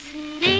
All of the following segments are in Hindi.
listening.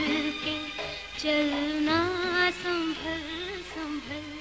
चलना संभल संभल।